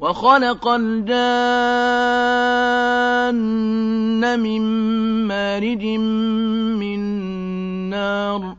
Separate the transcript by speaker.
Speaker 1: وخلق الجان من مارج من نار